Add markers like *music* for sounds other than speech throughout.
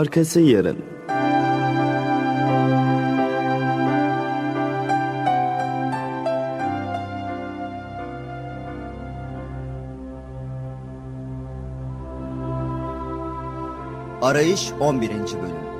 Arkası yarın. Arayış 11. Bölüm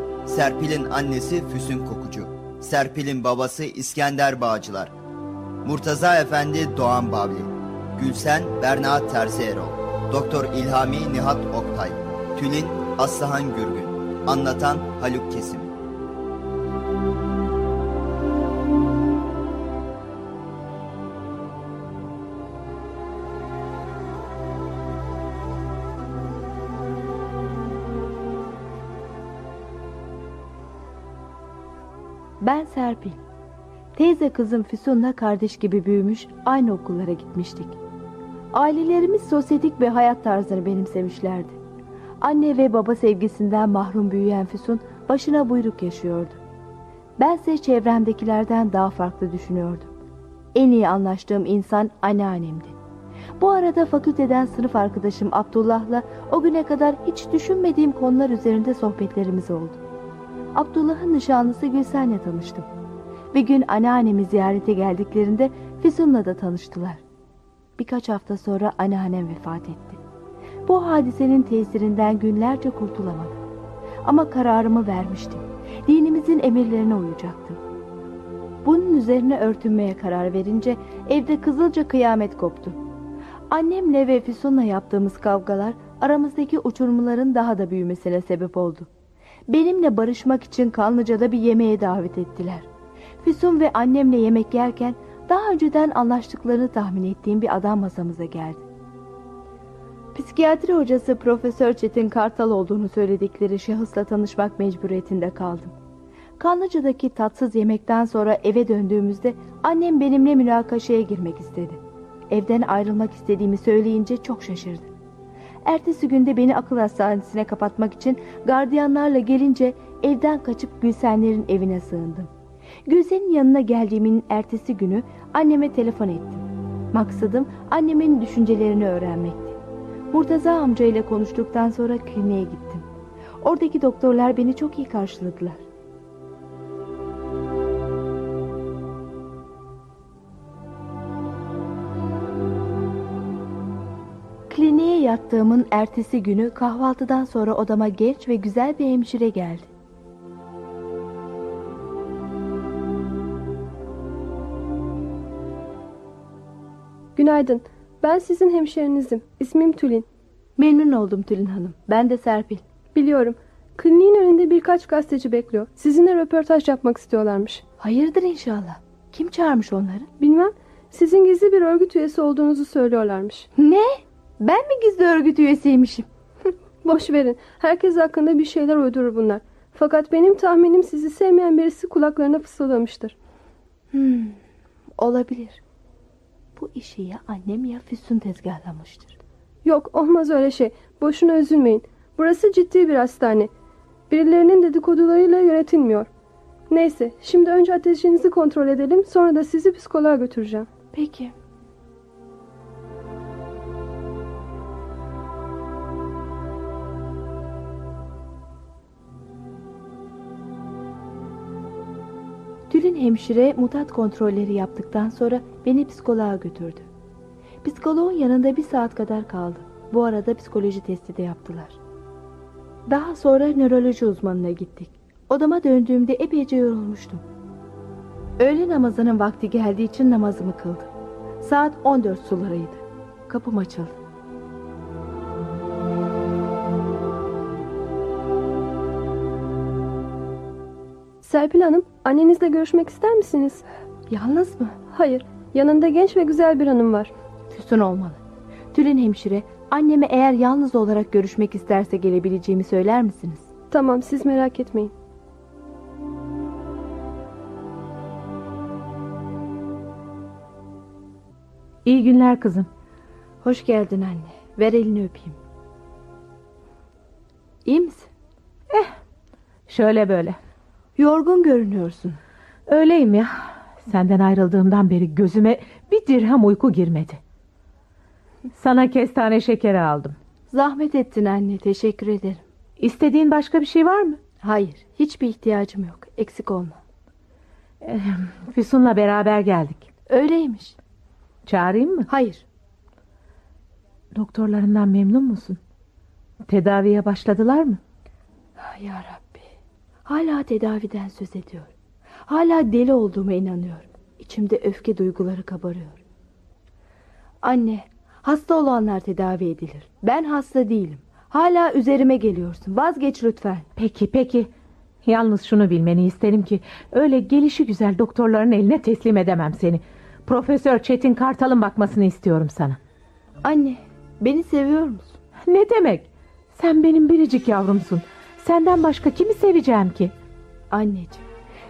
Serpil'in annesi Füsun Kokucu Serpil'in babası İskender Bağcılar Murtaza Efendi Doğan Bavli Gülsen Berna Terzi Erol Doktor İlhami Nihat Oktay Tülin Aslıhan Gürgün Anlatan Haluk Kesim Ben Serpil. Teyze kızım Füsun'la kardeş gibi büyümüş, aynı okullara gitmiştik. Ailelerimiz sosyetik ve hayat tarzını benimsemişlerdi. Anne ve baba sevgisinden mahrum büyüyen Füsun başına buyruk yaşıyordu. Bense çevremdekilerden daha farklı düşünüyordum. En iyi anlaştığım insan anneannemdi. Bu arada fakülteden sınıf arkadaşım Abdullah'la o güne kadar hiç düşünmediğim konular üzerinde sohbetlerimiz oldu. Abdullah'ın nişanlısı Gülsen'le tanıştım. Bir gün anneannemi ziyarete geldiklerinde Füsun'la da tanıştılar. Birkaç hafta sonra anneannem vefat etti. Bu hadisenin tesirinden günlerce kurtulamadım. Ama kararımı vermiştim. Dinimizin emirlerine uyacaktım. Bunun üzerine örtünmeye karar verince evde kızılca kıyamet koptu. Annemle ve Füsun'la yaptığımız kavgalar aramızdaki uçurumların daha da büyümesine sebep oldu. Benimle barışmak için Kanlıca'da bir yemeğe davet ettiler. Füsun ve annemle yemek yerken daha önceden anlaştıklarını tahmin ettiğim bir adam masamıza geldi. Psikiyatri hocası Profesör Çetin Kartal olduğunu söyledikleri şahısla tanışmak mecburiyetinde kaldım. Kanlıca'daki tatsız yemekten sonra eve döndüğümüzde annem benimle münakaşaya girmek istedi. Evden ayrılmak istediğimi söyleyince çok şaşırdı. Ertesi günde beni akıl hastanesine kapatmak için gardiyanlarla gelince evden kaçıp Gülsenlerin evine sığındım. Gülsen'in yanına geldiğimin ertesi günü anneme telefon ettim. Maksadım annemin düşüncelerini öğrenmekti. Murtaza amca ile konuştuktan sonra kliniğe gittim. Oradaki doktorlar beni çok iyi karşıladılar. Yattığımın ertesi günü kahvaltıdan sonra odama genç ve güzel bir hemşire geldi. Günaydın. Ben sizin hemşerinizim. İsmim Tülin. Memnun oldum Tülin Hanım. Ben de Serpil. Biliyorum. Kliniğin önünde birkaç gazeteci bekliyor. Sizinle röportaj yapmak istiyorlarmış. Hayırdır inşallah. Kim çağırmış onları? Bilmem. Sizin gizli bir örgüt üyesi olduğunuzu söylüyorlarmış. Ne? Ben mi gizli örgüt üyesiymişim? *laughs* Boş verin. Herkes hakkında bir şeyler uydurur bunlar. Fakat benim tahminim sizi sevmeyen birisi kulaklarına fısıldamıştır. Hmm, olabilir. Bu işi ya annem ya Füsun tezgahlamıştır. Yok olmaz öyle şey. Boşuna üzülmeyin. Burası ciddi bir hastane. Birilerinin dedikodularıyla yönetilmiyor. Neyse şimdi önce ateşinizi kontrol edelim sonra da sizi psikoloğa götüreceğim. Peki. Tülin hemşire mutat kontrolleri yaptıktan sonra beni psikoloğa götürdü. Psikoloğun yanında bir saat kadar kaldım. Bu arada psikoloji testi de yaptılar. Daha sonra nöroloji uzmanına gittik. Odama döndüğümde epeyce yorulmuştum. Öğle namazının vakti geldiği için namazımı kıldım. Saat 14 sularıydı. Kapım açıldı. Serpil Hanım, annenizle görüşmek ister misiniz? Yalnız mı? Hayır, yanında genç ve güzel bir hanım var. Füsun olmalı. Tülin hemşire, anneme eğer yalnız olarak görüşmek isterse gelebileceğimi söyler misiniz? Tamam, siz merak etmeyin. İyi günler kızım. Hoş geldin anne. Ver elini öpeyim. İyi misin? Şöyle böyle. Yorgun görünüyorsun. Öyleyim ya. Senden ayrıldığımdan beri gözüme bir dirhem uyku girmedi. Sana kestane şekeri aldım. Zahmet ettin anne. Teşekkür ederim. İstediğin başka bir şey var mı? Hayır. Hiçbir ihtiyacım yok. Eksik olma. Füsun'la beraber geldik. Öyleymiş. Çağırayım mı? Hayır. Doktorlarından memnun musun? Tedaviye başladılar mı? Ya Rabbi. Hala tedaviden söz ediyor. Hala deli olduğuma inanıyorum. İçimde öfke duyguları kabarıyor. Anne, hasta olanlar tedavi edilir. Ben hasta değilim. Hala üzerime geliyorsun. Vazgeç lütfen. Peki peki. Yalnız şunu bilmeni isterim ki öyle gelişi güzel doktorların eline teslim edemem seni. Profesör Çetin Kartal'ın bakmasını istiyorum sana. Anne, beni seviyor musun? Ne demek? Sen benim biricik yavrumsun. Senden başka kimi seveceğim ki? Anneciğim,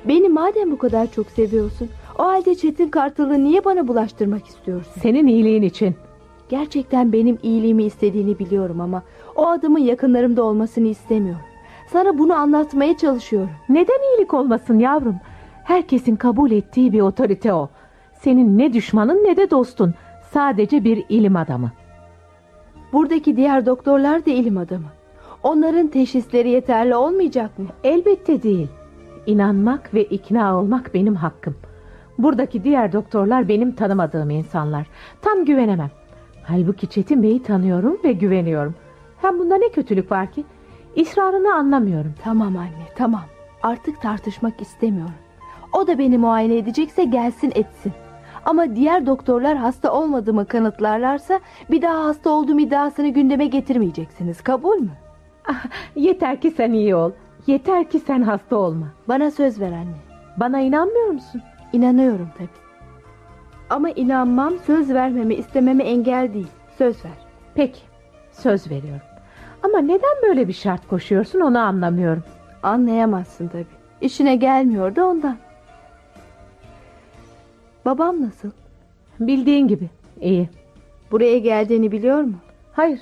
beni madem bu kadar çok seviyorsun, o halde Çetin Kartal'ı niye bana bulaştırmak istiyorsun? Senin iyiliğin için. Gerçekten benim iyiliğimi istediğini biliyorum ama o adamın yakınlarımda olmasını istemiyorum. Sana bunu anlatmaya çalışıyorum. Neden iyilik olmasın yavrum? Herkesin kabul ettiği bir otorite o. Senin ne düşmanın ne de dostun. Sadece bir ilim adamı. Buradaki diğer doktorlar da ilim adamı. Onların teşhisleri yeterli olmayacak mı? Elbette değil. İnanmak ve ikna olmak benim hakkım. Buradaki diğer doktorlar benim tanımadığım insanlar. Tam güvenemem. Halbuki Çetin Bey'i tanıyorum ve güveniyorum. Hem bunda ne kötülük var ki? İsrarını anlamıyorum. Tamam anne, tamam. Artık tartışmak istemiyorum. O da beni muayene edecekse gelsin etsin. Ama diğer doktorlar hasta olmadığımı kanıtlarlarsa bir daha hasta olduğum iddiasını gündeme getirmeyeceksiniz. Kabul mü? Ah, yeter ki sen iyi ol. Yeter ki sen hasta olma. Bana söz ver anne. Bana inanmıyor musun? İnanıyorum tabii. Ama inanmam söz vermemi istememe engel değil. Söz ver. Peki, söz veriyorum. Ama neden böyle bir şart koşuyorsun onu anlamıyorum. Anlayamazsın tabii. İşine gelmiyor da ondan. Babam nasıl? Bildiğin gibi, iyi. Buraya geldiğini biliyor mu? Hayır,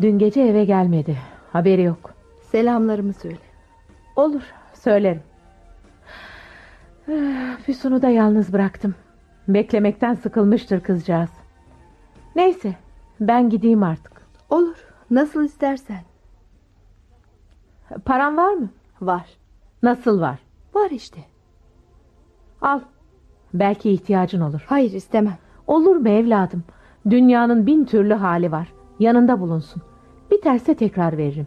dün gece eve gelmedi. Haberi yok. Selamlarımı söyle. Olur, söylerim. Ah, Füsun'u da yalnız bıraktım. Beklemekten sıkılmıştır kızcağız. Neyse, ben gideyim artık. Olur. Nasıl istersen. Paran var mı? Var. Nasıl var? Var işte. Al. Belki ihtiyacın olur. Hayır istemem. Olur mu evladım? Dünyanın bin türlü hali var. Yanında bulunsun. Biterse tekrar veririm.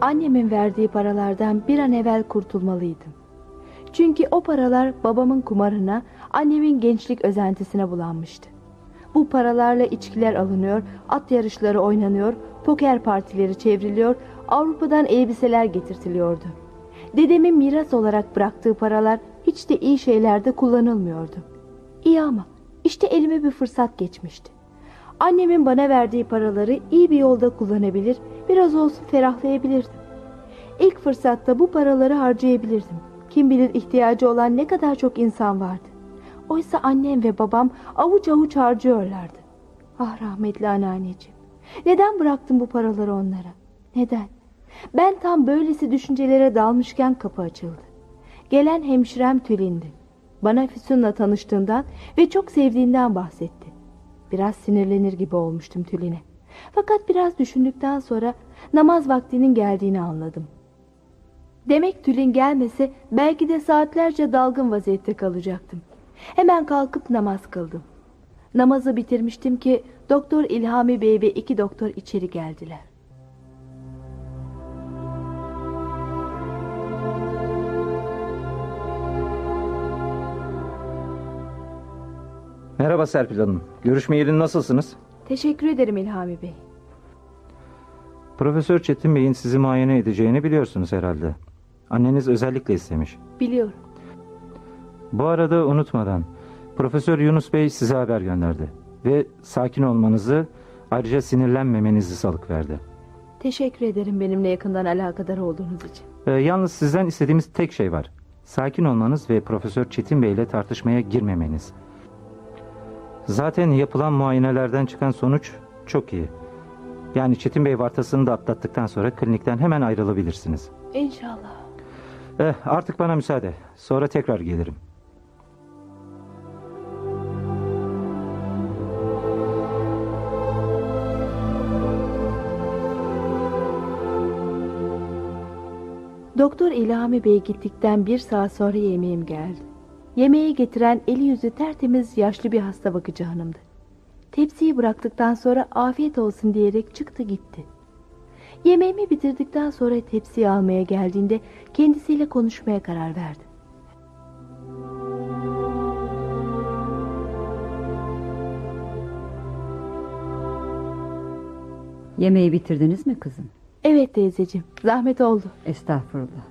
Annemin verdiği paralardan bir an evvel kurtulmalıydım. Çünkü o paralar babamın kumarına, annemin gençlik özentisine bulanmıştı. Bu paralarla içkiler alınıyor, at yarışları oynanıyor, poker partileri çevriliyor, Avrupa'dan elbiseler getirtiliyordu. Dedemin miras olarak bıraktığı paralar hiç de iyi şeylerde kullanılmıyordu. İyi ama işte elime bir fırsat geçmişti. Annemin bana verdiği paraları iyi bir yolda kullanabilir, biraz olsun ferahlayabilirdim. İlk fırsatta bu paraları harcayabilirdim. Kim bilir ihtiyacı olan ne kadar çok insan vardı. Oysa annem ve babam avuç avuç harcıyorlardı. Ah rahmetli anneanneciğim. Neden bıraktım bu paraları onlara? Neden? Ben tam böylesi düşüncelere dalmışken kapı açıldı. Gelen hemşirem Tülin'di. Bana Füsun'la tanıştığından ve çok sevdiğinden bahsetti. Biraz sinirlenir gibi olmuştum Tülin'e. Fakat biraz düşündükten sonra namaz vaktinin geldiğini anladım. Demek Tülin gelmese belki de saatlerce dalgın vaziyette kalacaktım. Hemen kalkıp namaz kıldım. Namazı bitirmiştim ki Doktor İlhami Bey ve iki doktor içeri geldiler. Merhaba Serpil Hanım. görüşme Görüşmeyeli nasılsınız? Teşekkür ederim İlhami Bey. Profesör Çetin Bey'in sizi muayene edeceğini biliyorsunuz herhalde. Anneniz özellikle istemiş. Biliyorum. Bu arada unutmadan Profesör Yunus Bey size haber gönderdi. Ve sakin olmanızı ayrıca sinirlenmemenizi salık verdi. Teşekkür ederim benimle yakından alakadar olduğunuz için. Ee, yalnız sizden istediğimiz tek şey var. Sakin olmanız ve Profesör Çetin Bey ile tartışmaya girmemeniz. Zaten yapılan muayenelerden çıkan sonuç çok iyi. Yani Çetin Bey vartasını da atlattıktan sonra klinikten hemen ayrılabilirsiniz. İnşallah. Eh, artık bana müsaade. Sonra tekrar gelirim. Doktor İlhami Bey gittikten bir saat sonra yemeğim geldi. Yemeği getiren eli yüzü tertemiz yaşlı bir hasta bakıcı hanımdı. Tepsiyi bıraktıktan sonra afiyet olsun diyerek çıktı gitti. Yemeğimi bitirdikten sonra tepsiyi almaya geldiğinde kendisiyle konuşmaya karar verdim. Yemeği bitirdiniz mi kızım? Evet teyzeciğim zahmet oldu. Estağfurullah.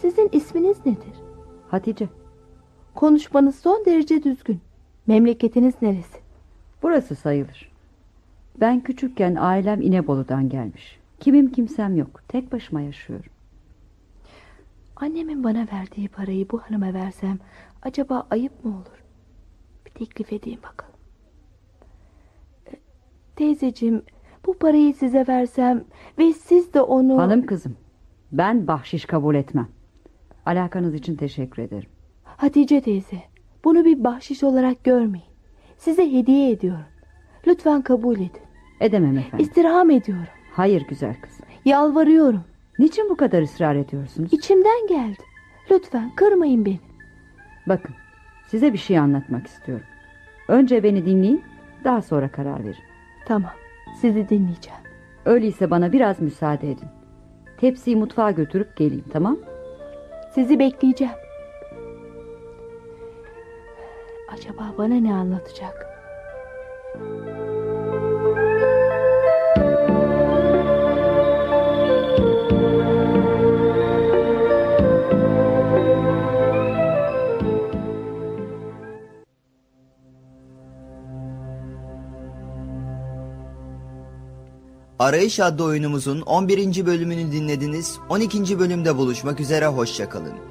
Sizin isminiz nedir? Hatice, Konuşmanız son derece düzgün. Memleketiniz neresi? burası sayılır. Ben küçükken ailem İnebolu'dan gelmiş. Kimim kimsem yok. Tek başıma yaşıyorum. Annemin bana verdiği parayı bu hanıma versem acaba ayıp mı olur? Bir teklif edeyim bakalım. E, Teyzeciğim bu parayı size versem ve siz de onu... Hanım kızım, ben bahşiş kabul etmem. Alakanız için teşekkür ederim. Hatice teyze bunu bir bahşiş olarak görmeyin. Size hediye ediyorum. Lütfen kabul edin. Edemem efendim. İstirham ediyorum. Hayır güzel kızım. Yalvarıyorum. Niçin bu kadar ısrar ediyorsunuz? İçimden geldi. Lütfen kırmayın beni. Bakın, size bir şey anlatmak istiyorum. Önce beni dinleyin, daha sonra karar verin. Tamam sizi dinleyeceğim. Öyleyse bana biraz müsaade edin. Tepsiyi mutfağa götürüp geleyim, tamam? Sizi bekleyeceğim. Acaba bana ne anlatacak? Arayış adlı oyunumuzun 11. bölümünü dinlediniz. 12. bölümde buluşmak üzere hoşçakalın.